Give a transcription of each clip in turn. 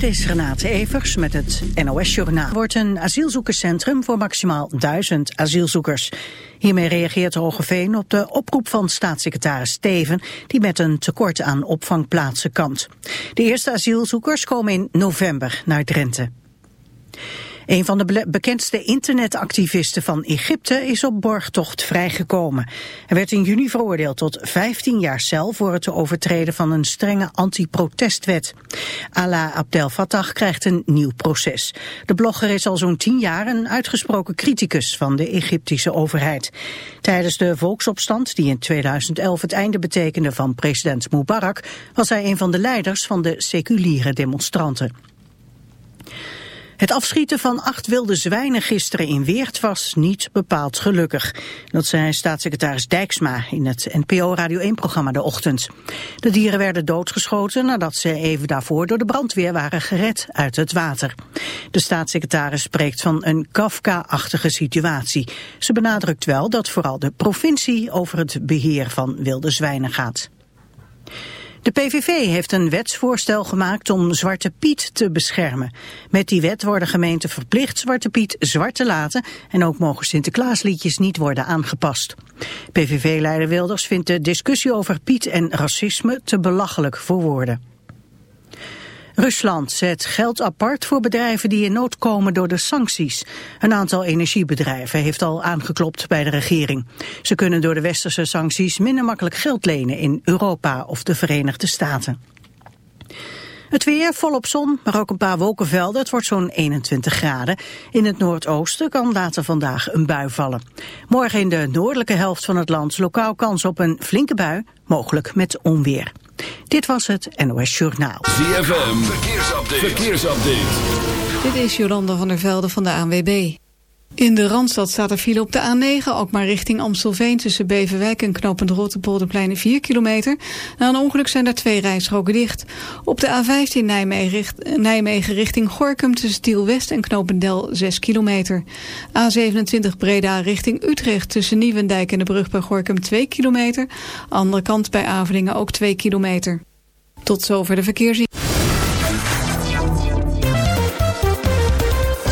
Dit is Renate Evers met het NOS Journaal. wordt een asielzoekerscentrum voor maximaal duizend asielzoekers. Hiermee reageert Hogeveen op de oproep van staatssecretaris Steven... die met een tekort aan opvangplaatsen kampt. De eerste asielzoekers komen in november naar Drenthe. Een van de bekendste internetactivisten van Egypte is op borgtocht vrijgekomen. Hij werd in juni veroordeeld tot 15 jaar cel voor het overtreden van een strenge anti-protestwet. Ala Abdel Fattah krijgt een nieuw proces. De blogger is al zo'n 10 jaar een uitgesproken criticus van de Egyptische overheid. Tijdens de volksopstand, die in 2011 het einde betekende van president Mubarak, was hij een van de leiders van de seculiere demonstranten. Het afschieten van acht wilde zwijnen gisteren in Weert was niet bepaald gelukkig. Dat zei staatssecretaris Dijksma in het NPO Radio 1-programma De Ochtend. De dieren werden doodgeschoten nadat ze even daarvoor door de brandweer waren gered uit het water. De staatssecretaris spreekt van een Kafka-achtige situatie. Ze benadrukt wel dat vooral de provincie over het beheer van wilde zwijnen gaat. De PVV heeft een wetsvoorstel gemaakt om Zwarte Piet te beschermen. Met die wet worden gemeenten verplicht Zwarte Piet zwart te laten... en ook mogen Sinterklaasliedjes niet worden aangepast. PVV-leider Wilders vindt de discussie over Piet en racisme te belachelijk voor woorden. Rusland zet geld apart voor bedrijven die in nood komen door de sancties. Een aantal energiebedrijven heeft al aangeklopt bij de regering. Ze kunnen door de westerse sancties minder makkelijk geld lenen in Europa of de Verenigde Staten. Het weer volop zon, maar ook een paar wolkenvelden. Het wordt zo'n 21 graden. In het noordoosten kan later vandaag een bui vallen. Morgen in de noordelijke helft van het land lokaal kans op een flinke bui, mogelijk met onweer. Dit was het NOS Journaal. ZFM, verkeersupdate. verkeersupdate. Dit is Jolanda van der Velde van de ANWB. In de Randstad staat er file op de A9, ook maar richting Amstelveen... tussen Beverwijk en knooppunt Rotterpolderplein 4 kilometer. Na een ongeluk zijn er twee rijstroken dicht. Op de A15 Nijmegen, richting Gorkum tussen Tiel-West en Knopendel 6 kilometer. A27 Breda richting Utrecht tussen Nieuwendijk en de brug bij Gorkum 2 kilometer. Andere kant bij Avelingen ook 2 kilometer. Tot zover de verkeersin.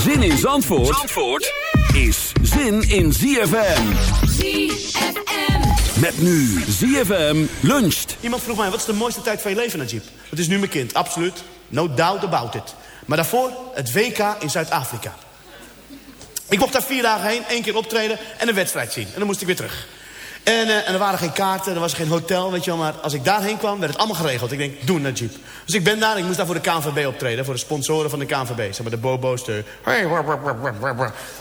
Zin in Zandvoort, Zandvoort is zin in ZFM. ZFM. Met nu ZFM luncht. Iemand vroeg mij, wat is de mooiste tijd van je leven, Najib? Het is nu mijn kind, absoluut. No doubt about it. Maar daarvoor het WK in Zuid-Afrika. Ik mocht daar vier dagen heen, één keer optreden en een wedstrijd zien. En dan moest ik weer terug. En, uh, en er waren geen kaarten, er was geen hotel, weet je wel. Maar als ik daarheen kwam, werd het allemaal geregeld. Ik denk, doe Najib. Dus ik ben daar, ik moest daar voor de KNVB optreden. Voor de sponsoren van de KNVB. Zeg maar de bobo's, de...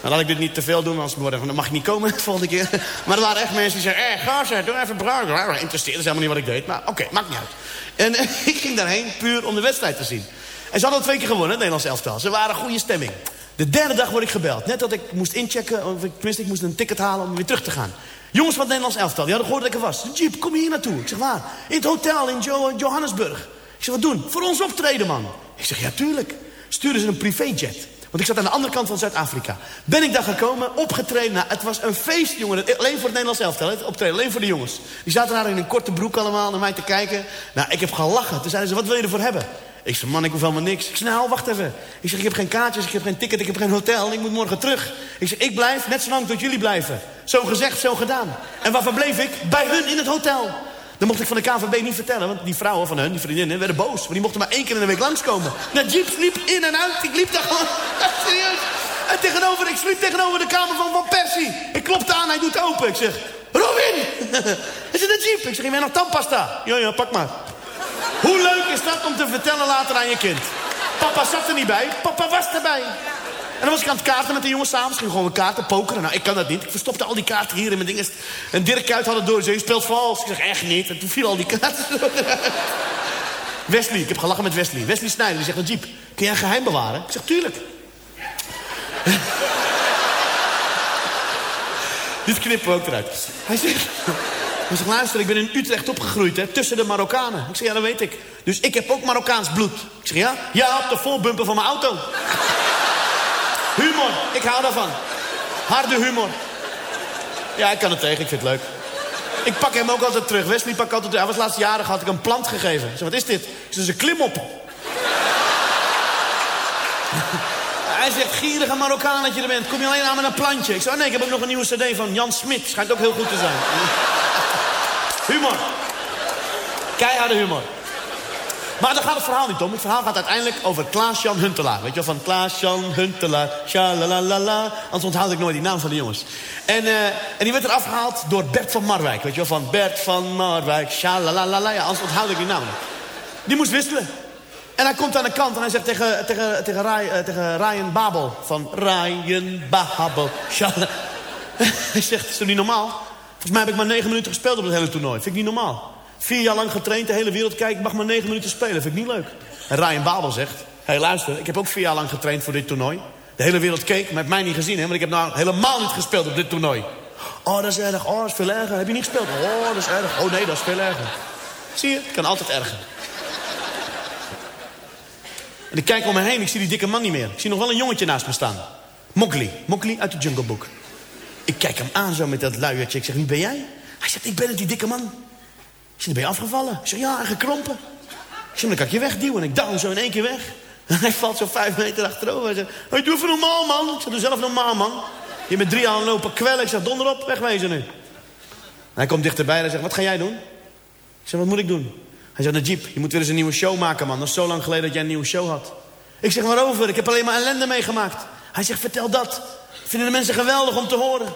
Dan laat ik dit niet te veel doen, anders dan mag ik niet komen de volgende keer. Maar er waren echt mensen die zeiden, eh, ga ze, doe even bruin. Interesseerde helemaal niet wat ik deed. Maar oké, maakt niet uit. En uh, ik ging daarheen puur om de wedstrijd te zien. En ze hadden twee keer gewonnen, het Nederlands elftal. Ze waren goede stemming. De derde dag word ik gebeld. Net dat ik moest inchecken, of ik, tenminste ik moest een ticket halen om weer terug te gaan. Jongens van het Nederlands elftal, die hadden gehoord dat ik er was. Jeep, kom hier naartoe. Ik zeg, waar? In het hotel in jo Johannesburg. Ik zeg, wat doen? Voor ons optreden, man. Ik zeg, ja, tuurlijk. stuurden ze een privéjet. Want ik zat aan de andere kant van Zuid-Afrika. Ben ik daar gekomen, opgetreden. Nou, het was een feest, jongen. Alleen voor het Nederlands elftal. Het optreden, alleen voor de jongens. Die zaten daar in een korte broek allemaal naar mij te kijken. Nou, ik heb gelachen. Toen zeiden ze, wat wil je ervoor hebben? Ik zei, man, ik hoef helemaal niks. Ik zei, nou, wacht even. Ik zeg, ik heb geen kaartjes, ik heb geen ticket, ik heb geen hotel. Ik moet morgen terug. Ik zeg, ik blijf net zo lang tot jullie blijven. Zo gezegd, zo gedaan. En waarvan bleef ik? Bij hun in het hotel. Dan mocht ik van de KVB niet vertellen, want die vrouwen van hun, die vriendinnen, werden boos. Maar die mochten maar één keer in de week langskomen. Jeep liep in en uit, ik liep daar gewoon, serieus. En tegenover, ik sliep tegenover de kamer van Van Persie. Ik klopte aan, hij doet open. Ik zeg, Robin! Is het Jeep? Ik zeg, je bent nog tandpasta? Ja, ja, pak maar. Hoe leuk is dat om te vertellen later aan je kind? Papa zat er niet bij, papa was erbij. En dan was ik aan het kaarten met de jongens s'avonds. Ging gewoon kaarten pokeren. Nou, ik kan dat niet. Ik verstopte al die kaarten hier in mijn dingen. En Dirk Kuyt had het door. Je speelt vals. Ik zeg, echt niet. En toen viel al die kaarten. Wesley, ik heb gelachen met Wesley. Wesley Snijder, die zegt, een Jeep, kun jij een geheim bewaren? Ik zeg, tuurlijk. Dit knippen we ook eruit. Hij zegt... Hij zegt, luister, ik ben in Utrecht opgegroeid, hè, tussen de Marokkanen. Ik zeg, ja, dat weet ik. Dus ik heb ook Marokkaans bloed. Ik zeg, ja? Ja, op de voorbumper van mijn auto. Humor, ik hou daarvan. Harde humor. Ja, ik kan het tegen, ik vind het leuk. Ik pak hem ook altijd terug. Wesley pak altijd terug. Hij was laatst jarig, had ik een plant gegeven. Ik zeg, wat is dit? Ik zeg, een klimop. Hij zegt, gierige Marokkaan dat je er bent. Kom je alleen aan met een plantje? Ik zeg, oh nee, ik heb ook nog een nieuwe cd van Jan Smit. Schijnt ook heel goed te zijn. humor. Keiharde humor. Maar daar gaat het verhaal niet om. Het verhaal gaat uiteindelijk over Klaas-Jan Huntelaar. Weet je wel, van Klaas-Jan Huntelaar, shalalala. Anders onthoud ik nooit die naam van de jongens. En, uh, en die werd eraf gehaald door Bert van Marwijk. Weet je wel, van Bert van Marwijk, shalalala. Ja, anders onthoud ik die naam niet. Die moest wisselen. En hij komt aan de kant en hij zegt tegen, tegen, tegen, Ray, uh, tegen Ryan Babel. Van Ryan Babel. hij zegt, is dat niet normaal? Volgens mij heb ik maar negen minuten gespeeld op het hele toernooi. Vind ik niet normaal. Vier jaar lang getraind, de hele wereld kijkt, mag maar negen minuten spelen. Vind ik niet leuk. En Ryan Babel zegt, hé hey, luister, ik heb ook vier jaar lang getraind voor dit toernooi. De hele wereld keek, maar heeft mij niet gezien, hè, want ik heb nou helemaal niet gespeeld op dit toernooi. Oh, dat is erg. Oh, dat is veel erger. Heb je niet gespeeld? Oh, dat is erg. Oh nee, dat is veel erger. Zie je, het kan altijd erger. En ik kijk om me heen, ik zie die dikke man niet meer. Ik zie nog wel een jongetje naast me staan. Mowgli, Mowgli uit de Jungle Book. Ik kijk hem aan zo met dat luiertje. Ik zeg, wie ben jij? Hij zegt, ik ben het, die dikke man. Ik zeg, ben je afgevallen? Ik ja, en gekrompen. Ik zeg, dan kan ik je wegduwen. En ik hem zo in één keer weg. En hij valt zo vijf meter achterover. Hij zegt, hey, doe even normaal, man. Ik zeg, doe zelf normaal, man. Je bent drie aan lopen kwellen. Ik zeg, donder op, wegwezen nu. Hij komt dichterbij en hij zegt, wat ga jij doen? Ik zeg, wat moet ik doen? Hij zegt, Jeep, je moet weer eens een nieuwe show maken, man. Dat is zo lang geleden dat jij een nieuwe show had. Ik zeg, waarover? Ik heb alleen maar ellende meegemaakt. Hij zegt, vertel dat. Vinden de mensen geweldig om te horen.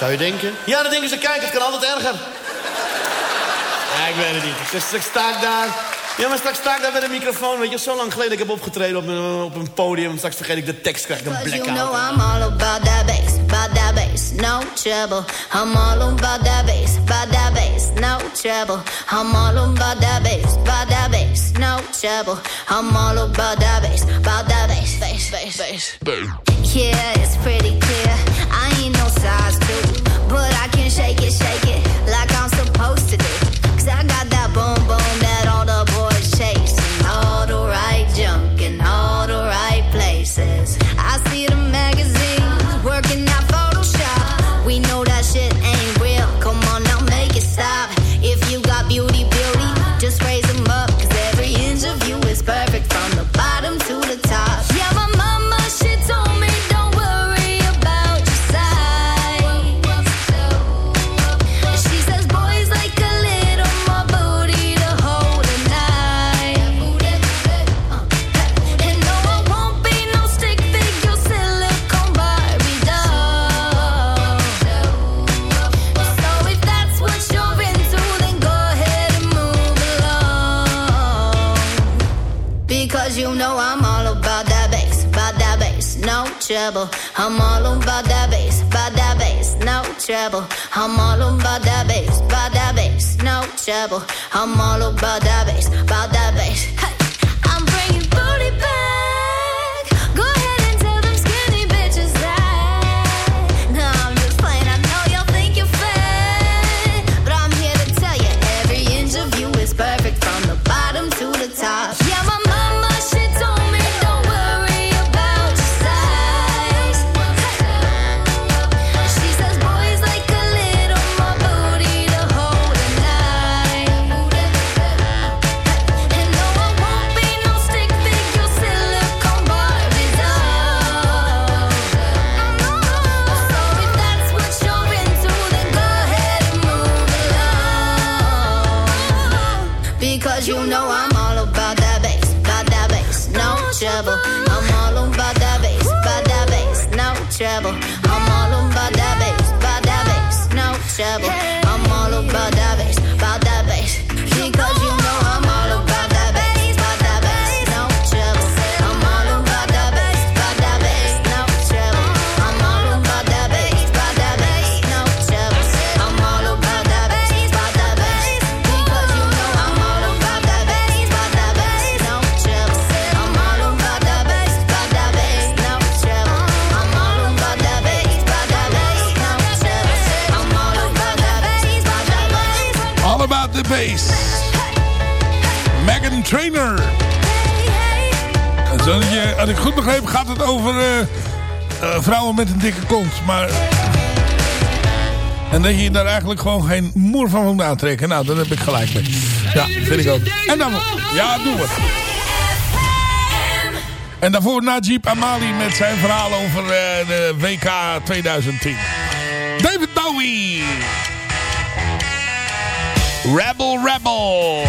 Zou je denken? Ja, dan denken ze, kijk, het kan altijd erger. Ja, ik weet het niet. Dus straks sta ik daar. Ja, maar straks sta ik daar met een microfoon. Weet je, zo lang geleden ik heb opgetreden op een, op een podium. Straks vergeet ik de tekst, krijg ik een blackout. You know I'm all about that bass, about that bass, no trouble. I'm all about that bass, about that bass, no trouble. I'm all about that bass, about that bass, no trouble. I'm all about that bass, about that bass, bass, bass, bass. Yeah, it's pretty clear. I ain't no size shake it, shake it no trouble. I'm all about that bass, about that bass, no trouble. I'm all about that bass, about that bass, no trouble. I'm all about that bass, about that Megan Trainer. Hey, hey. Als ik goed begreep gaat het over eh, eh, vrouwen met een dikke kont. Maar... En dat je daar eigenlijk gewoon geen moer van moet aantrekken. Nou, dat heb ik gelijk mee. Ja, vind ik ook. En dan... Ja, doen we. En daarvoor Najib Amali met zijn verhaal over eh, de WK 2010. David Bowie. Rebel Rebel.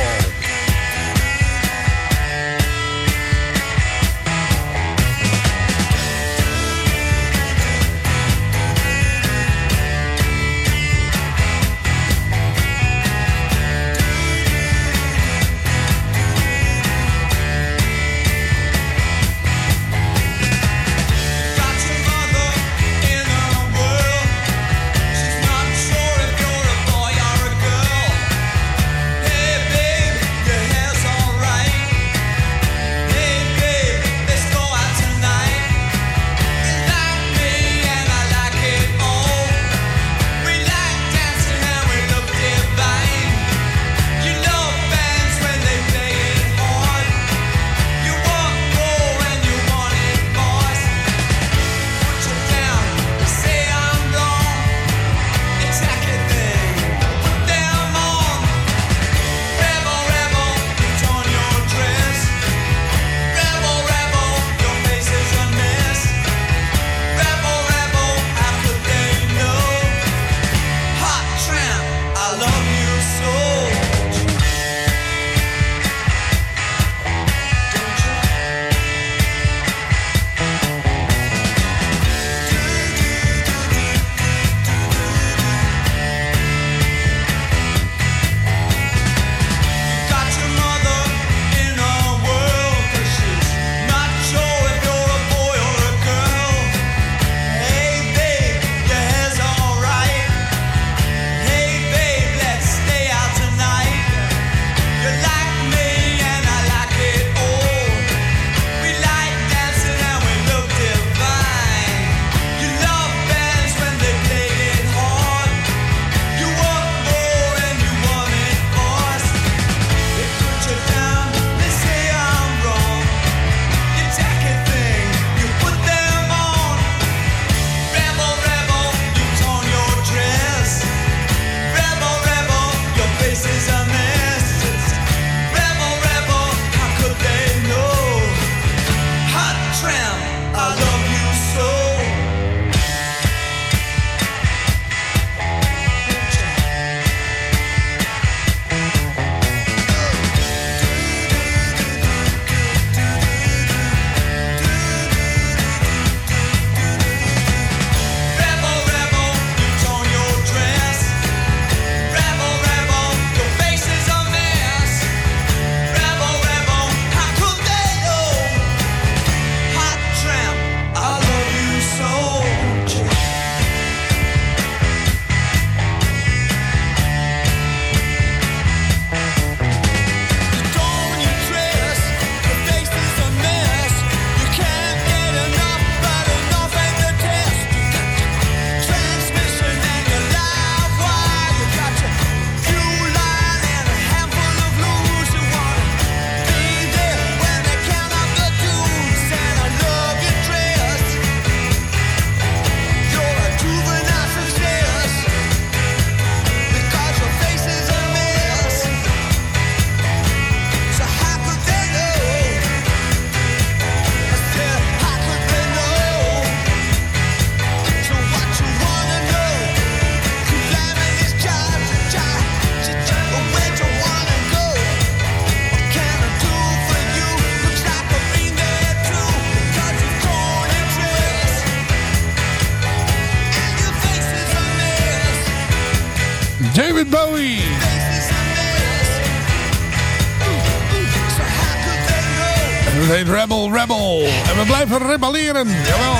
Jawel.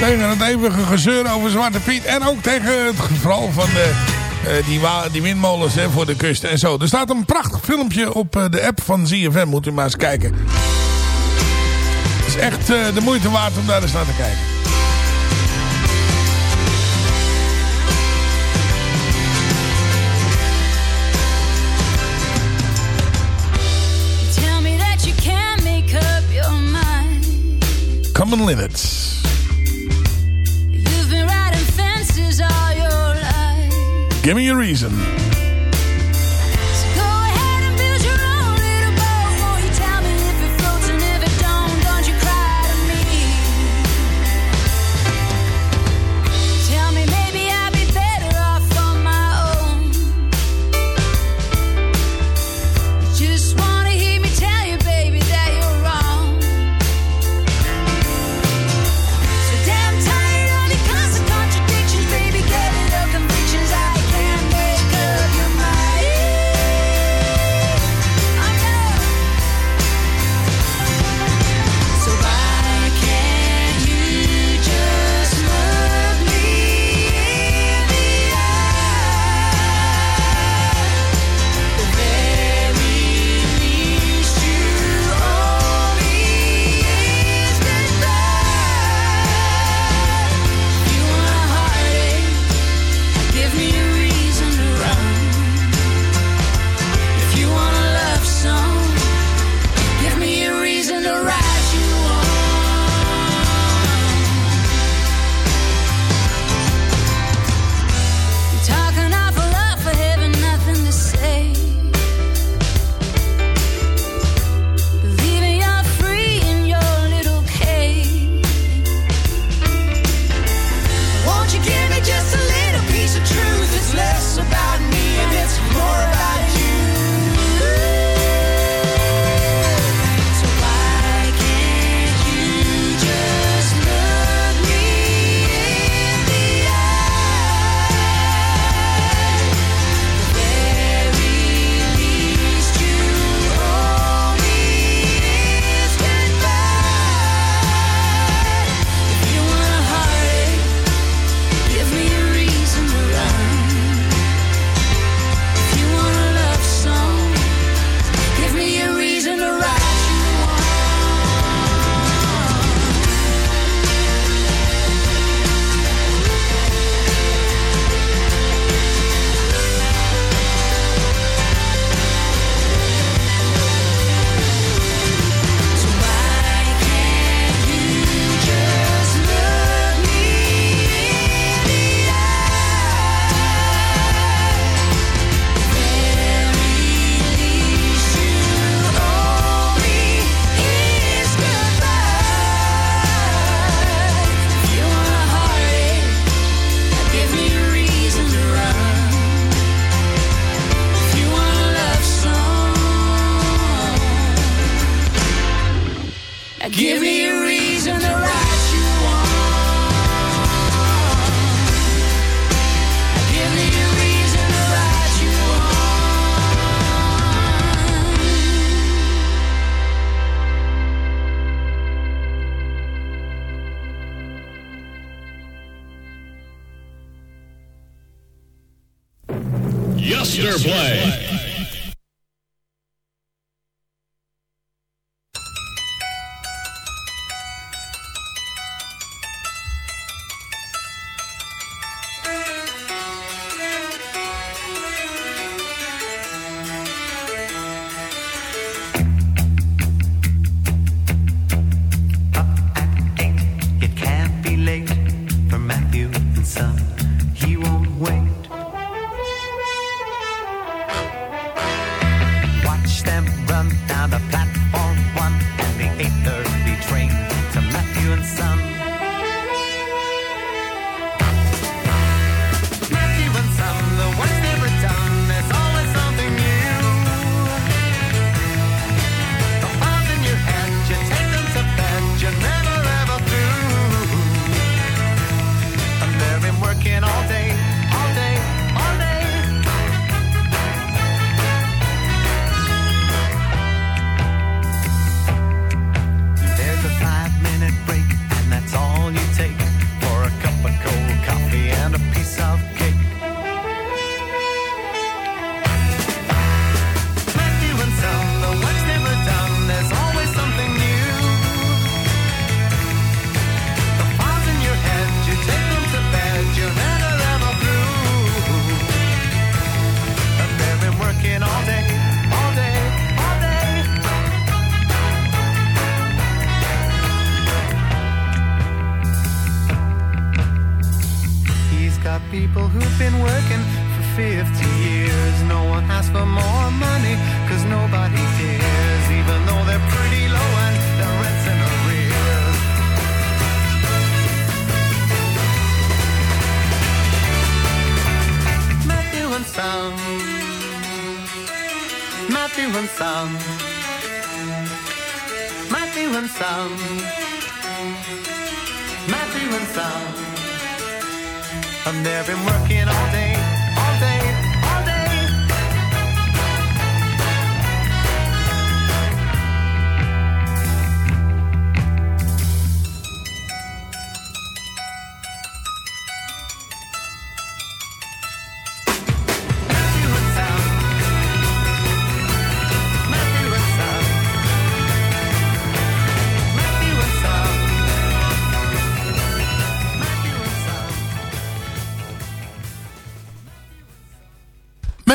Tegen het eeuwige gezeur over Zwarte Piet. En ook tegen het geval van de, eh, die, die windmolens hè, voor de kust en zo. Er staat een prachtig filmpje op eh, de app van ZFM. Moet u maar eens kijken. Het is echt eh, de moeite waard om daar eens naar te kijken. London Limits. Give me a reason.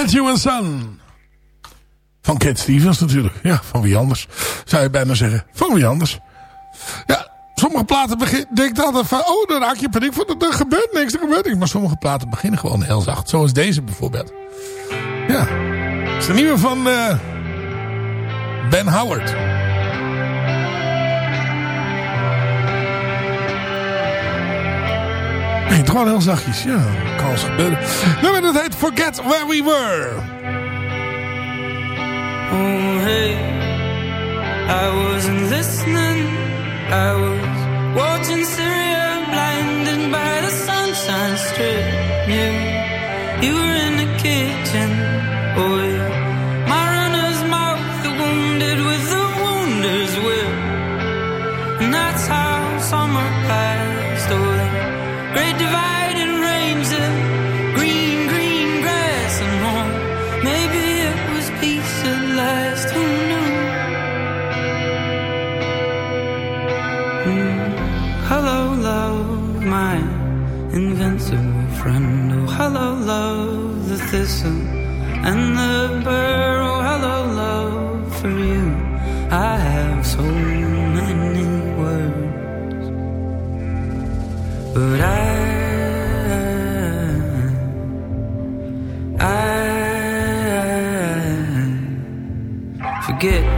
Matthew and Son. Van Cat Stevens natuurlijk. Ja, van wie anders. Zou je bijna zeggen. Van wie anders. Ja, sommige platen beginnen... Denk altijd van... Oh, dan raak je paniek van... Er gebeurt niks, er gebeurt niks. Maar sommige platen beginnen gewoon heel zacht. Zoals deze bijvoorbeeld. Ja. Dat is de nieuwe van... eh, Ben Howard. Nee, het gewoon heel zachtjes. Ja, kan gebeuren. Heet Forget Where We Were. Oh, hey, I wasn't listening. I was watching Syria, blinded by the sunshine strip. You, you were in the kitchen. Oh, love, the thistle and the burr. Oh, hello, love, for you. I have so many words, but I. I forget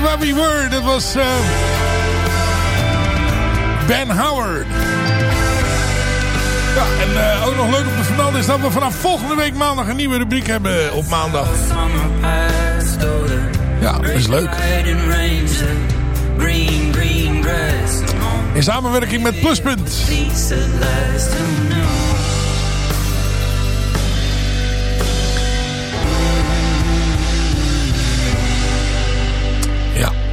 Where We Were. Dat was eh, Ben Howard. Ja, en eh, ook nog leuk om te vermelden is dat we vanaf volgende week maandag een nieuwe rubriek hebben op maandag. Ja, dat is leuk. In samenwerking met Pluspunt.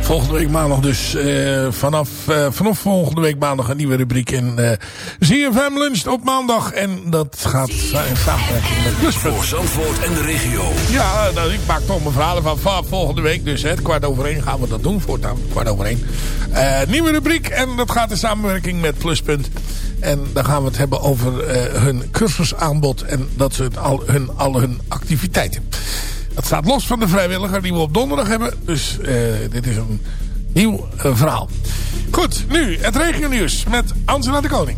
Volgende week maandag dus. eh, vanaf, eh, vanaf volgende week maandag een nieuwe rubriek in eh ZFM Lunch op maandag. En dat gaat in samenwerking met Pluspunt. Voor Zandvoort en de regio. Ja, nou, ik maak toch mijn verhalen van, volgende week. Dus hè, kwart over één gaan we dat doen. Voortaan kwart over één. Nieuwe rubriek en dat gaat in samenwerking met Pluspunt. En dan gaan we het hebben over hun cursusaanbod en dat soort al hun, al hun activiteiten. Dat staat los van de vrijwilliger die we op donderdag hebben. Dus eh, dit is een nieuw eh, verhaal. Goed, nu het regionieuws met Angela de Koning.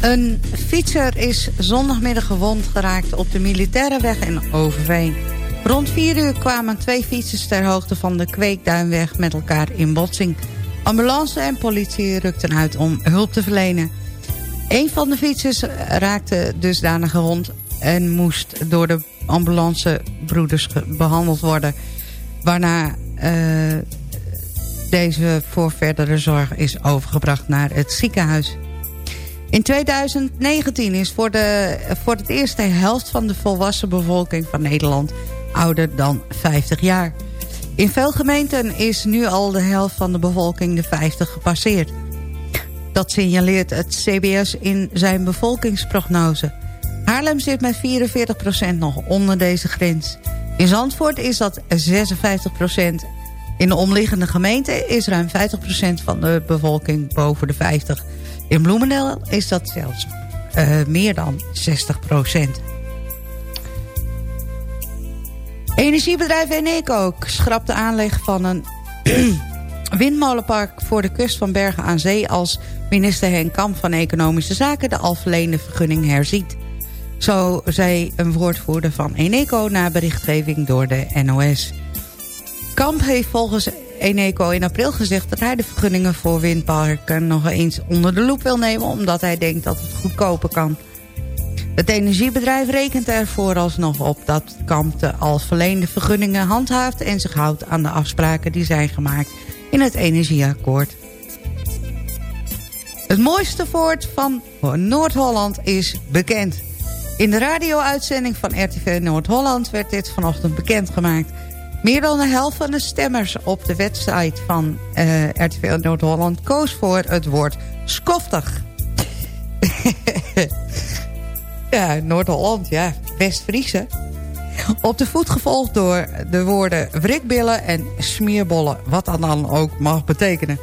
Een fietser is zondagmiddag gewond geraakt op de militaire weg in Overveen. Rond 4 uur kwamen twee fietsers ter hoogte van de Kweekduinweg met elkaar in botsing. Ambulance en politie rukten uit om hulp te verlenen. Een van de fietsers raakte dusdanig gewond en moest door de ambulancebroeders behandeld worden. Waarna eh, deze voor verdere zorg is overgebracht naar het ziekenhuis. In 2019 is voor, de, voor het eerst de helft van de volwassen bevolking van Nederland ouder dan 50 jaar. In veel gemeenten is nu al de helft van de bevolking de 50 gepasseerd. Dat signaleert het CBS in zijn bevolkingsprognose. Haarlem zit met 44% nog onder deze grens. In Zandvoort is dat 56%. In de omliggende gemeenten is ruim 50% van de bevolking boven de 50. In Bloemendaal is dat zelfs eh, meer dan 60%. Energiebedrijf Eneco schrapt de aanleg van een windmolenpark voor de kust van Bergen aan Zee... als minister Henk Kamp van Economische Zaken de al verleende vergunning herziet. Zo zei een woordvoerder van Eneco na berichtgeving door de NOS. Kamp heeft volgens Eneco in april gezegd dat hij de vergunningen voor windparken nog eens onder de loep wil nemen... omdat hij denkt dat het goedkoper kan. Het energiebedrijf rekent er vooralsnog op dat Kamp de al verleende vergunningen handhaaft... en zich houdt aan de afspraken die zijn gemaakt in het energieakkoord. Het mooiste voort van Noord-Holland is bekend. In de radio-uitzending van RTV Noord-Holland werd dit vanochtend bekendgemaakt. Meer dan de helft van de stemmers op de website van eh, RTV Noord-Holland... koos voor het woord skoftig. ja, Noord-Holland, ja, West-Friese. Op de voet gevolgd door de woorden wrikbillen en smeerbollen... wat dat dan ook mag betekenen.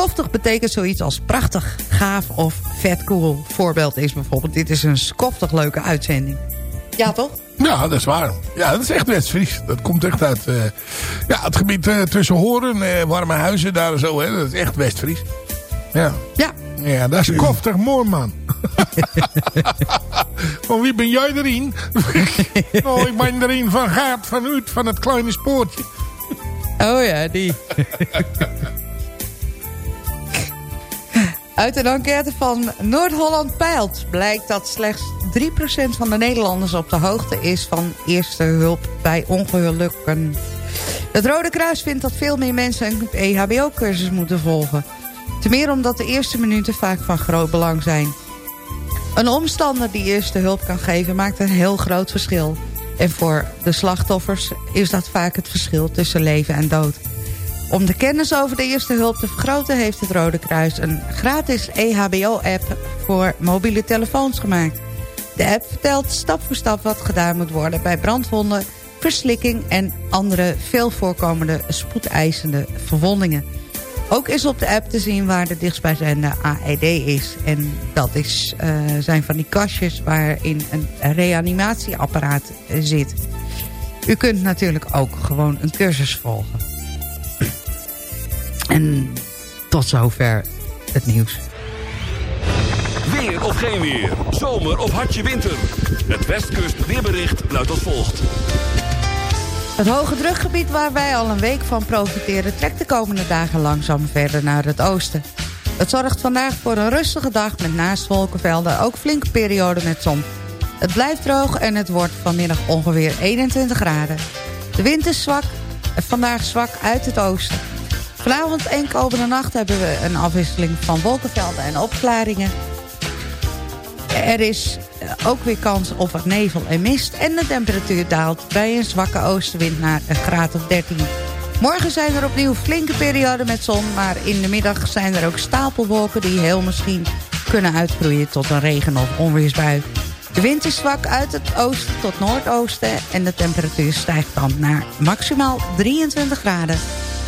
Skoftig betekent zoiets als prachtig, gaaf of vet cool. Voorbeeld is bijvoorbeeld, dit is een skoftig leuke uitzending. Ja, toch? Ja, dat is waar. Ja, dat is echt West-Fries. Dat komt echt uit eh, ja, het gebied eh, tussen Horen, eh, warme huizen daar zo. Hè. Dat is echt West-Fries. Ja. Ja. Ja, dat is koftig mooi, man. van wie ben jij erin? oh, ik ben erin van Gaat van Uit, van het kleine spoortje. Oh ja, die. Uit een enquête van Noord-Holland Peilt blijkt dat slechts 3% van de Nederlanders op de hoogte is van eerste hulp bij ongelukken. Het Rode Kruis vindt dat veel meer mensen een EHBO-cursus moeten volgen. Ten meer omdat de eerste minuten vaak van groot belang zijn. Een omstander die eerste hulp kan geven maakt een heel groot verschil. En voor de slachtoffers is dat vaak het verschil tussen leven en dood. Om de kennis over de eerste hulp te vergroten... heeft het Rode Kruis een gratis EHBO-app voor mobiele telefoons gemaakt. De app vertelt stap voor stap wat gedaan moet worden... bij brandwonden, verslikking en andere veel voorkomende spoedeisende verwondingen. Ook is op de app te zien waar de dichtstbijzijnde AED is. En dat is, eh, zijn van die kastjes waarin een reanimatieapparaat zit. U kunt natuurlijk ook gewoon een cursus volgen. En tot zover het nieuws. Weer of geen weer. Zomer of hartje winter. Het Westkust weerbericht luidt als volgt. Het hoge drukgebied waar wij al een week van profiteren... trekt de komende dagen langzaam verder naar het oosten. Het zorgt vandaag voor een rustige dag met naast wolkenvelden ook flinke perioden met zon. Het blijft droog en het wordt vanmiddag ongeveer 21 graden. De wind is zwak, vandaag zwak uit het oosten. Vanavond en komende nacht hebben we een afwisseling van wolkenvelden en opklaringen. Er is eh, ook weer kans op nevel en mist... en de temperatuur daalt bij een zwakke oostenwind naar een graad of 13. Morgen zijn er opnieuw flinke perioden met zon... maar in de middag zijn er ook stapelwolken die heel misschien kunnen uitgroeien tot een regen- of onweersbui. De wind is zwak uit het oosten tot noordoosten... en de temperatuur stijgt dan naar maximaal 23 graden.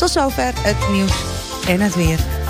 Tot zover het nieuws en het weer.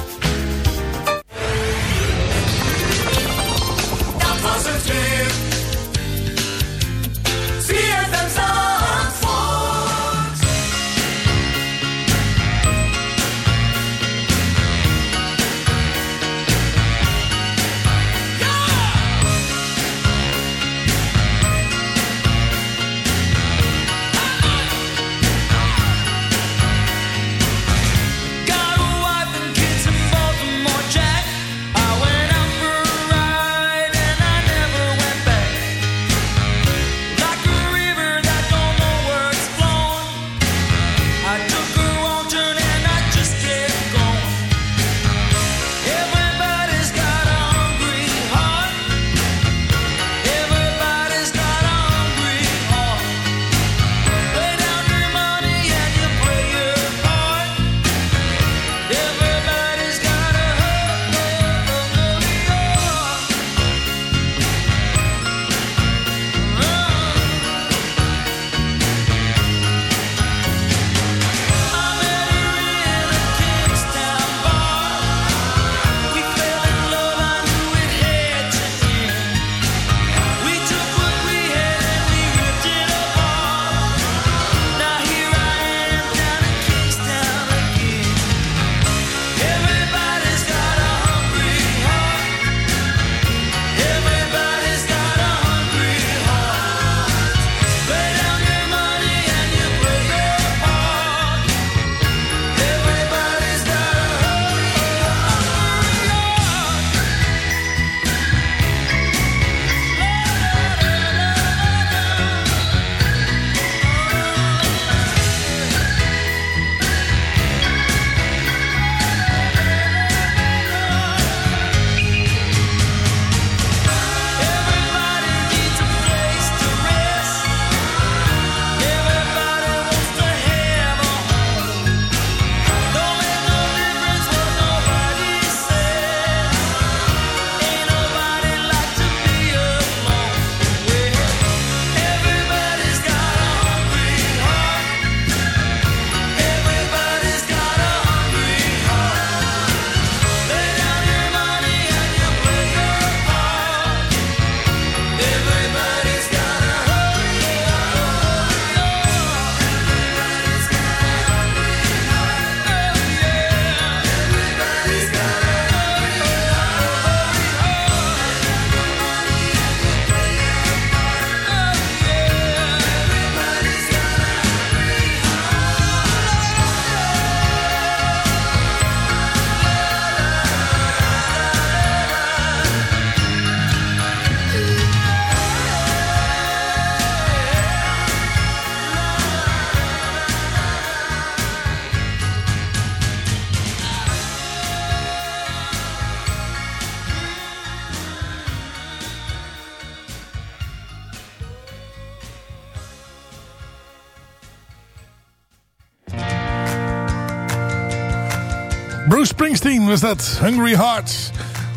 Bruce Springsteen was dat. Hungry Hearts.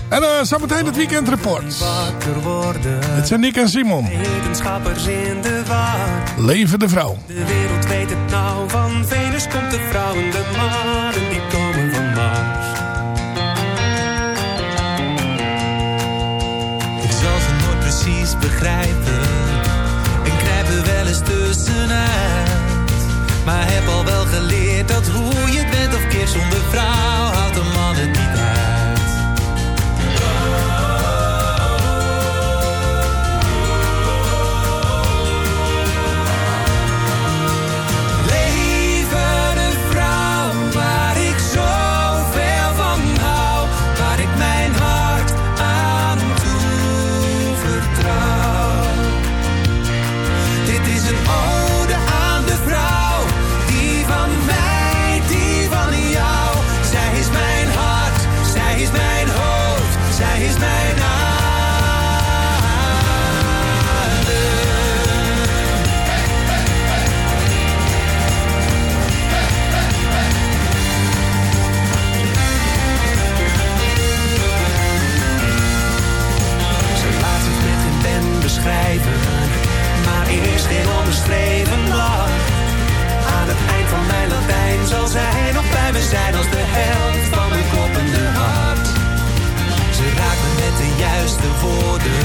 En uh, zometeen het Weekend Report. wakker worden. Het zijn Nick en Simon. Wetenschappers in de. Leven de vrouw. De wereld weet het nou. Van Venus komt de vrouw en de maan. Die Maar heb al wel geleerd dat hoe je het bent of keer zonder vrouw. Houdt een zijn als de helft van mijn kloppende hart. Ze raakt me met de juiste woorden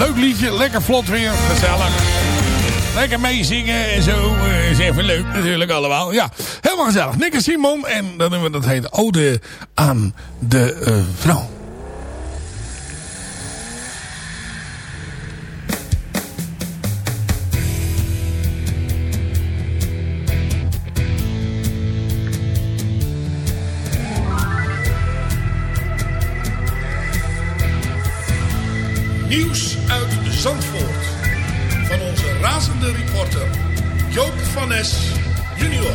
Leuk liedje, lekker vlot weer, gezellig. Lekker meezingen en zo. eh, Is even leuk natuurlijk allemaal. Ja, helemaal gezellig. Nick en Simon. En dat, doen we, dat heet Ode aan de eh, Vrouw. Nieuws Zandvoort. Van onze razende reporter Joop van Nes junior.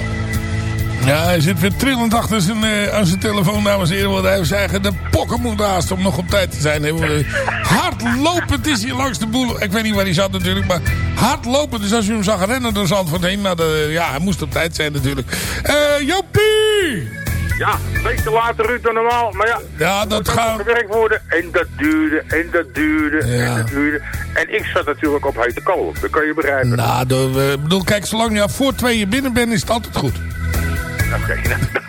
Ja, hij zit weer trillend achter zijn, eh, aan zijn telefoon, dames en heren. Want hij zeggen, de pokken moet haast om nog op tijd te zijn. Hij, hardlopend is hij langs de boel. Ik weet niet waar hij zat natuurlijk, maar hardlopend. Dus als je hem zag rennen door Zandvoort heen, nou, de, ja, hij moest op tijd zijn natuurlijk. Eh Jopie! Ja, twee te later Ruud dan normaal. Maar ja, Ja, dat gaat... gewerkt worden. En dat duurde, en dat duurde, en dat duurde. En ik zat natuurlijk op hete kool. Dat kan je begrijpen. Nou, ik bedoel, kijk, zolang je voor tweeën binnen bent, is het altijd goed. Oké,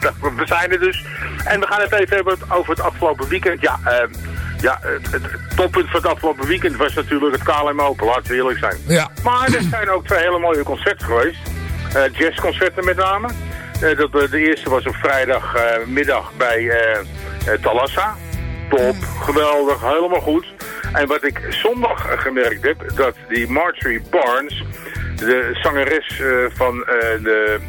nou, we zijn er dus. En we gaan het even hebben over het afgelopen weekend. Ja, ehm, ja het, het toppunt van het afgelopen weekend was natuurlijk het KLM Open. Laten we eerlijk zijn. Ja. Maar er zijn ook twee hele mooie concerten geweest. Eh, jazzconcerten met name. Eh, dat, eh, de eerste was op vrijdagmiddag bij eh, Talassa. Top, geweldig, helemaal goed. En wat ik zondag gemerkt heb, dat die Marjorie Barnes, de zangeres van eh, de,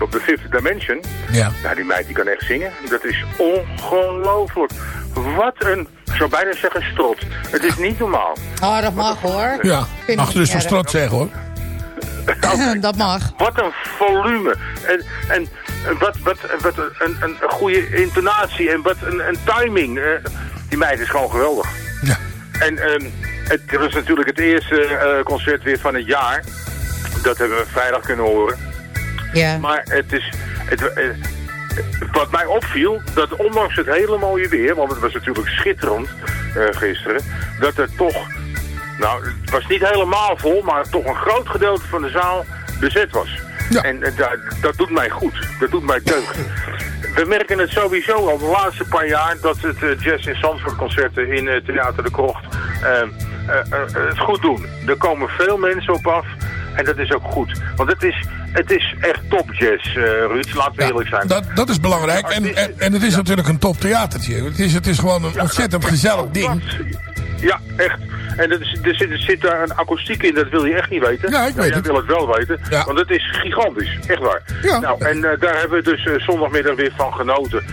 op de Fifth Dimension, Ja. nou, die meid die kan echt zingen. Dat is ongelooflijk. Wat een, ik zou bijna zeggen, strot. Het is niet normaal. Oh, dat mag hoor. Ja, mag dus van strot zeggen hoor. dat mag. Wat een volume. En, en wat, wat, wat een, een, goede intonatie en wat een, een timing. Eh, die meid is gewoon geweldig. Ja. En ehm, het was natuurlijk het eerste eh, concert weer van het jaar. Dat hebben we vrijdag kunnen horen. Ja. Maar het is... Het, eh, wat mij opviel, dat ondanks het hele mooie weer, want het was natuurlijk schitterend gisteren, dat er toch, nou het was niet helemaal vol, maar toch een groot gedeelte van de zaal bezet was. En eh, da- dat doet mij goed, dat doet mij deugd. We merken het sowieso al de laatste paar jaar dat het eh, Jazz in Zandvoort concerten in eh, Theater de Krocht het goed doen. Er komen veel mensen op af en dat is ook goed. Want het is, het is echt top jazz, Ruud, laten we eerlijk zijn. Dat, dat is belangrijk. En, en, en het is natuurlijk een top theatertje. Het is, het is gewoon een ontzettend gezellig ding. Ja, echt. En er, er, zit, er zit daar een akoestiek in, dat wil je echt niet weten. Ja, ik weet jij het. wil het wel weten, want het is gigantisch, echt waar. Nou, en eh, daar hebben we dus eh, zondagmiddag weer van genoten.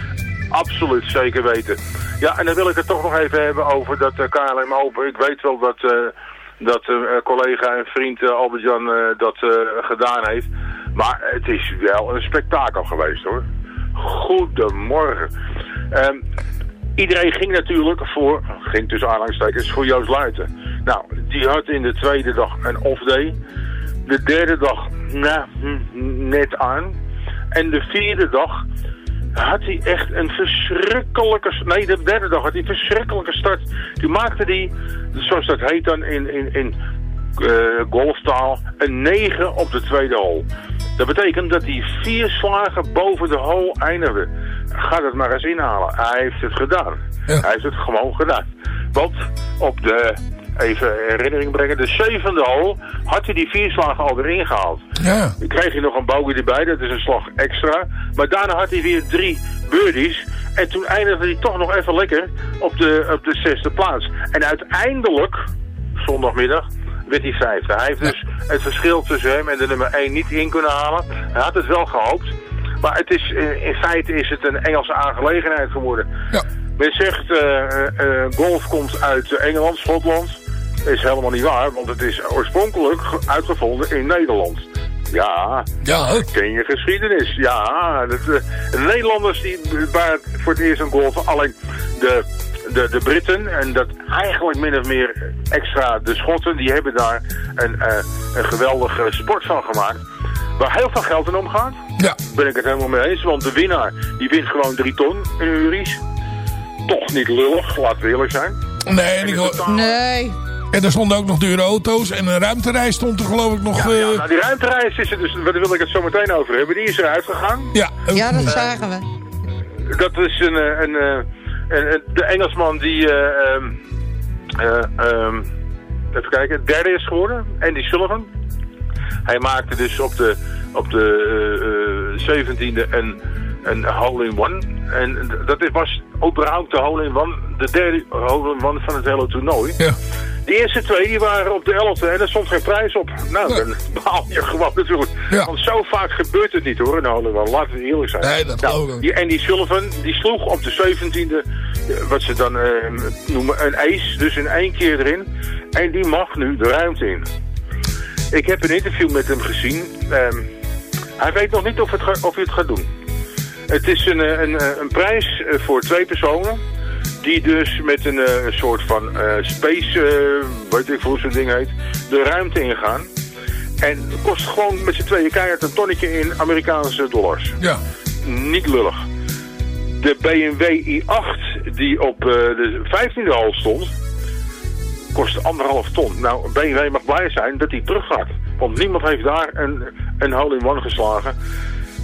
Absoluut, zeker weten. Ja, en dan wil ik het toch nog even hebben over dat eh, KLM Open. Ik weet wel dat, dat collega en vriend Albert-Jan dat gedaan heeft. Maar het is wel een spektakel geweest hoor. Goedemorgen. Ehm, Iedereen ging natuurlijk voor, ging tussen aanhalingstekens, voor Joost Luiten. Nou, die had in de tweede dag een off-day. De derde dag, nou, hm, net aan. En de vierde dag had hij echt een verschrikkelijke... Nee, de derde dag had hij een verschrikkelijke start. Die maakte hij, zoals dat heet dan in, in, in golftaal, een 9 op de tweede hole. Dat betekent dat hij vier slagen boven de hole eindigde. Ga dat maar eens inhalen. Hij heeft het gedaan. Hij heeft het gewoon gedaan. Want op de, even herinnering brengen, de zevende hole had hij die vier slagen al erin gehaald. Ja. Dan kreeg hij nog een bogey erbij, dat is een slag extra. Maar daarna had hij weer drie birdies. En toen eindigde hij toch nog even lekker op de, op de zesde plaats. En uiteindelijk, zondagmiddag, werd hij vijfde. Hij heeft dus het verschil tussen hem en de nummer 1 niet in kunnen halen. Hij had het wel gehoopt. Maar het is, eh, in feite is het een Engelse aangelegenheid geworden. Men zegt, eh, eh, golf komt uit Engeland, Schotland. is helemaal niet waar, want het is oorspronkelijk ge- uitgevonden in Nederland. Ja, ja ken je geschiedenis. Ja, dat, de Nederlanders die waren voor het eerst aan golfen. Alleen de, de, de Britten en dat eigenlijk min of meer extra de Schotten... die hebben daar een, eh, een geweldige sport van gemaakt. Waar heel veel geld in omgaat. Ja. Ben ik het helemaal mee eens. Want de winnaar die wint gewoon drie ton in Uries. Toch niet lullig, laten we eerlijk zijn. Nee, en, ik hoor- Nee. en er stonden ook nog dure auto's. En een ruimtereis stond er geloof ik nog... Ja, eh, ja, nou, die ruimtereis is er dus, daar wil ik het zo meteen over hebben. Die is eruit gegaan. ja, Ja, dat zagen we. Dat is een, eh, een, eh, een, een- de Engelsman die, ehm, even kijken, derde is geworden. Andy Sullivan. Hij maakte dus op de, op de eh, 17e een, een hole-in-one. En dat was überhaupt de hole-in-one, de derde hole-in-one van het hele toernooi. Ja. De eerste twee die waren op de 11e en er stond geen prijs op. Nou, dan baal je gewoon natuurlijk. Want zo vaak gebeurt het niet hoor, in Hollywood. Laten we eerlijk zijn. Nee, dat nou, ook. die, En die Sullivan, die sloeg op de 17e, eh, wat ze dan eh, noemen een ace, dus in één keer erin. En die mag nu de ruimte in. Ik heb een interview met hem gezien. Ehm, hij weet nog niet of, het ga- of hij het gaat doen. Het is een, eh, een, eh, een prijs eh, voor twee personen. Die dus met een soort van space, weet ik hoe zo'n ding heet, de ruimte ingaan. En het kost gewoon met z'n tweeën keihard een tonnetje in Amerikaanse dollars. Ja. Niet lullig. De BMW i8 die op de 15e hal stond, kost anderhalf ton. Nou, BMW mag blij zijn dat hij teruggaat. Want niemand heeft daar een, een hole-in-one geslagen.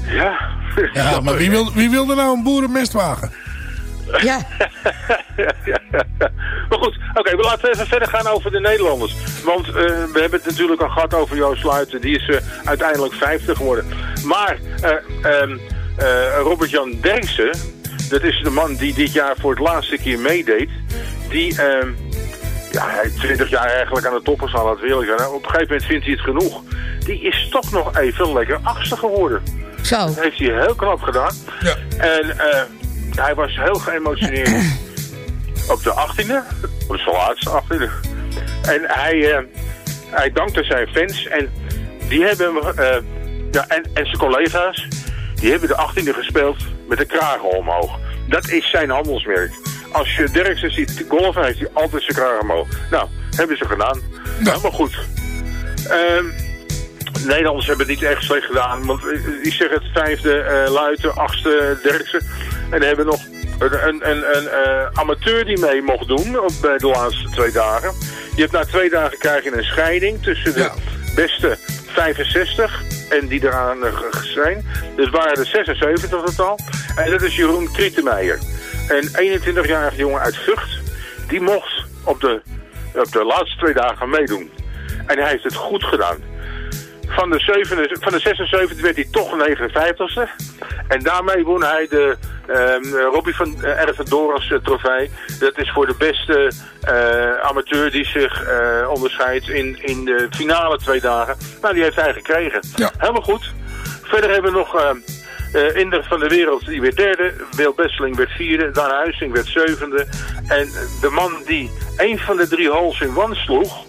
Ja. Ja, maar wie wil, wie wil er nou een boerenmestwagen? Ja. maar goed, oké, we laten even verder gaan over de Nederlanders. Want eh, we hebben het natuurlijk al gehad over Joost Luiten. Die is eh, uiteindelijk 50 geworden. Maar eh, ehm, eh, Robert-Jan Derksen, dat is de man die dit jaar voor het laatste keer meedeed. Die, ehm, ja, hij heeft 20 jaar eigenlijk aan de top gestaan, laten we eerlijk zijn. Op een gegeven moment vindt hij het genoeg. Die is toch nog even lekker achtste geworden. Zo. Dat heeft hij heel knap gedaan. Ja. En eh, hij was heel geëmotioneerd op de 18e. Dat is de laatste 18e. En hij, eh, hij dankte zijn fans. En die hebben hem, eh, ja, en, en zijn collega's, die hebben de 18e gespeeld met de kragen omhoog. Dat is zijn handelsmerk. Als je Derksen ziet golven, heeft hij altijd zijn kragen omhoog. Nou, hebben ze gedaan. Helemaal goed. Ehm Nederlanders hebben het niet echt slecht gedaan. Want eh, ik zeg het vijfde eh Luiten, achtste Derksen. En hebben nog een, een, een, een eh, amateur die mee mocht doen op, bij de laatste twee dagen. Je hebt na twee dagen krijg je een scheiding tussen de beste 65 en die eraan eh, zijn. Dus waren er 76 totaal. En dat is Jeroen Krietenmeijer. Een 21-jarige jongen uit Vught. Die mocht op de, op de laatste twee dagen meedoen. En hij heeft het goed gedaan. Van de, 7, van de 76 werd hij toch 59ste. En daarmee won hij de ehm, Robbie van uh, Ervendoras uh, trofee. Dat is voor de beste eh, amateur die zich eh, onderscheidt in, in de finale twee dagen. Nou, die heeft hij gekregen. Helemaal goed. Verder hebben we nog eh, eh, Inder van de Wereld, die werd derde. Wil Besseling werd vierde. Dan Huizing werd zevende. En de man die een van de drie holes in one sloeg...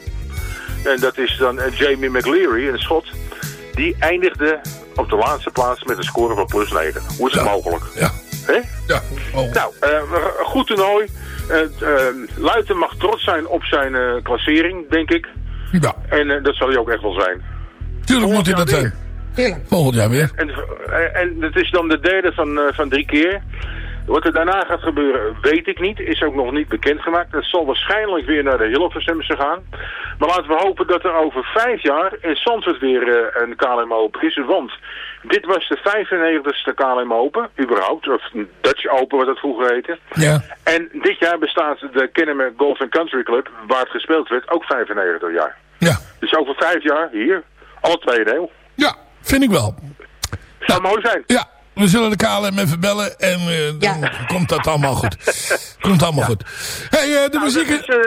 En dat is dan eh, Jamie McLeary, een schot. Die eindigde op de laatste plaats met een score van plus 9. Hoe is het mogelijk? Ja. Ja. Nou, eh, goed toernooi. Eh, Luiten mag trots zijn op zijn klassering, denk ik. Ja. En dat zal hij ook echt wel zijn. Tuurlijk moet hij dat zijn. Volgend jaar weer. En, en het is dan de derde van, van drie keer. Wat er daarna gaat gebeuren, weet ik niet. Is ook nog niet bekendgemaakt. Het zal waarschijnlijk weer naar de Hilversumse gaan. Maar laten we hopen dat er over vijf jaar in Zandvoort weer eh, een KLM Open is. Want dit was de 95ste KLM Open, überhaupt. Of Dutch Open, wat het vroeger heette. Ja. En dit jaar bestaat de Kennemer Golf Country Club, waar het gespeeld werd, ook 95 jaar. Ja. Dus over vijf jaar, hier, alle twee deel. Ja, vind ik wel. Zou mooi zijn. Ja, we zullen de KLM even bellen en eh, dan komt dat allemaal goed. Komt allemaal goed. hey, eh, de muziek... Dat is, eh,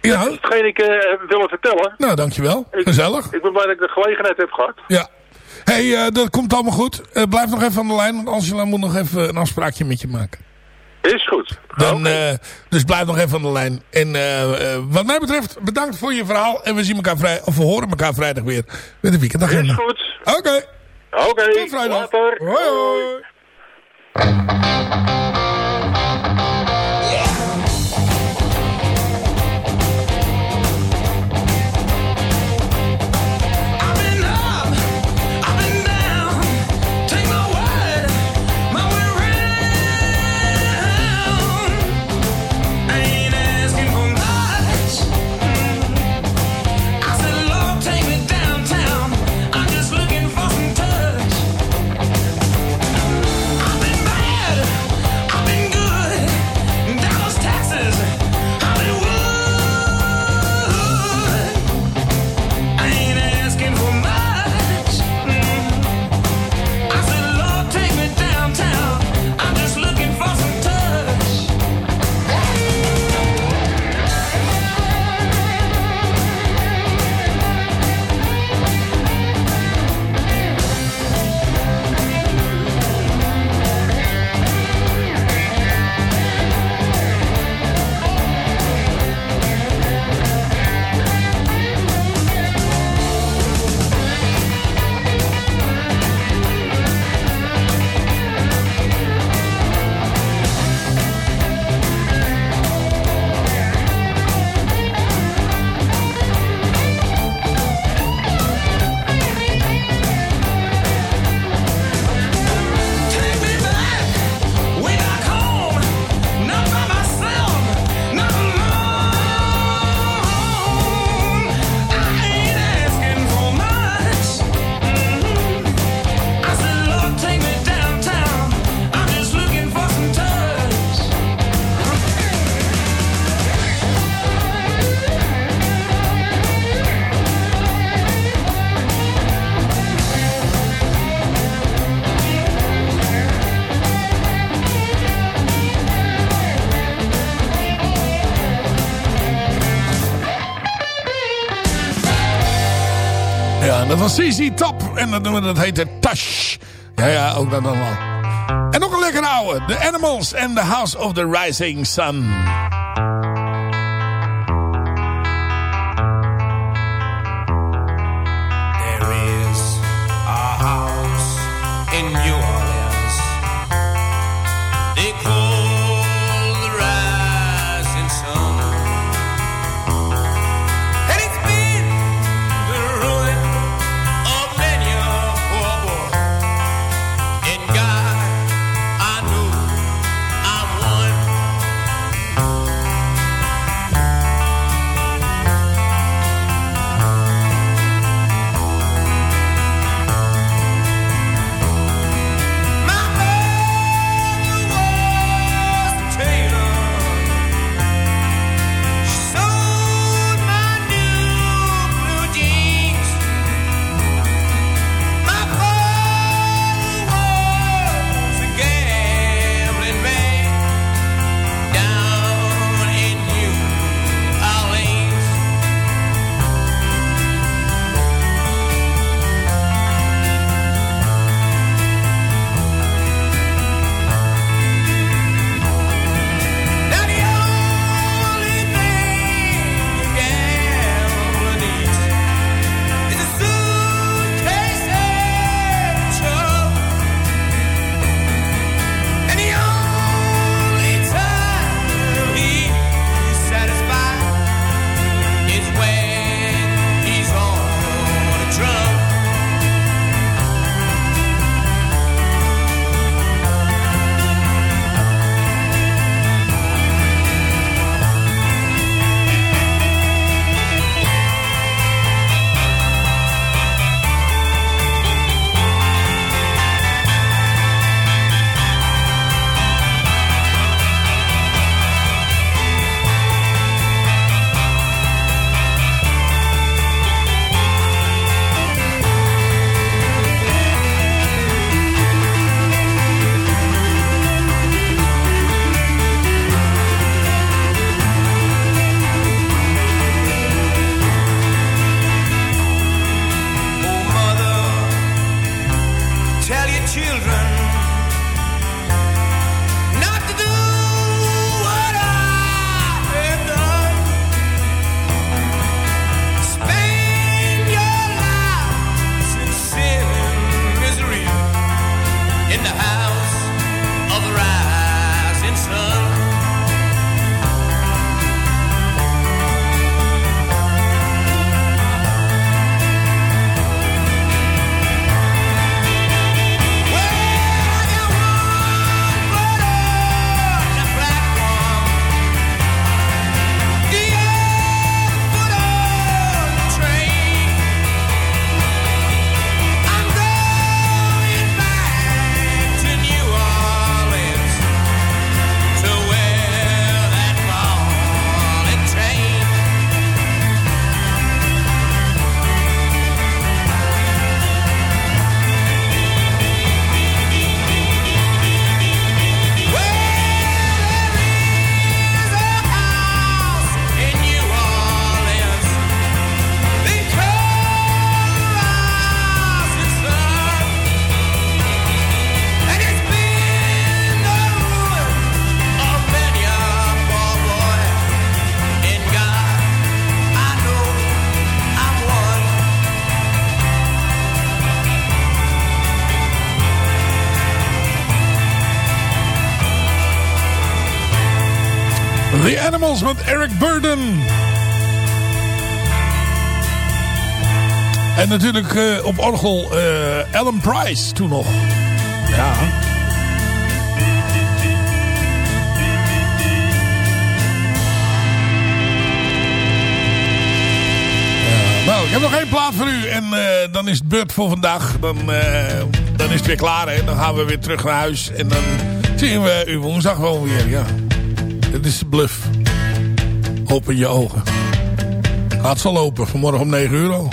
Ja. dat is hetgeen ik heb willen vertellen. Nou, dankjewel. Ik- Gezellig. Ik ben blij dat ik de gelegenheid heb gehad. Ja. hey, dat komt allemaal goed. Eh, blijf nog even aan de lijn, want Angela moet nog even een afspraakje met je maken. Is goed. Dan, eh, dus blijf nog even aan de lijn. En wat mij betreft, bedankt voor je verhaal. En we zien elkaar vrij, of we horen elkaar vrijdag weer met een weekendagenda. Is goed. Oké. Oké. Tot vrijdag. Later. Hoi, hoi. Dat was Top. En dat, noemen dat heette Tash. Ja, ja, ook dat allemaal. En nog een lekker oude. The Animals and the House of the Rising Sun. Natuurlijk eh, op orgel eh Alan Price toen nog. Ja. Nou, ik heb nog één plaat voor u. En eh, dan is het beurt voor vandaag. Dan, dan is het weer klaar. Hè? Dan gaan we weer terug naar huis. En dan zien we u woensdag gewoon weer. Ja. Dit is de bluff. Open je ogen. Gaat zo lopen. Vanmorgen om 9 uur al.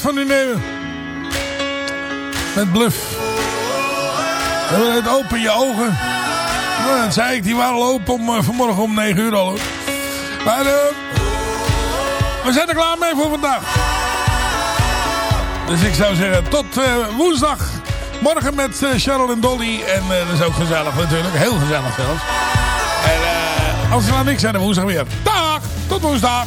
Van u nemen. Met bluff. En het open je ogen. Nou, dat zei ik, die waren al open om, eh, vanmorgen om 9 uur al. Maar eh, we zijn er klaar mee voor vandaag. Dus ik zou zeggen, tot eh, woensdag. Morgen met eh, Cheryl en Dolly. En dat is ook gezellig natuurlijk. Heel gezellig zelfs. En als er nou niks zijn, dan woensdag weer. Dag! Tot woensdag!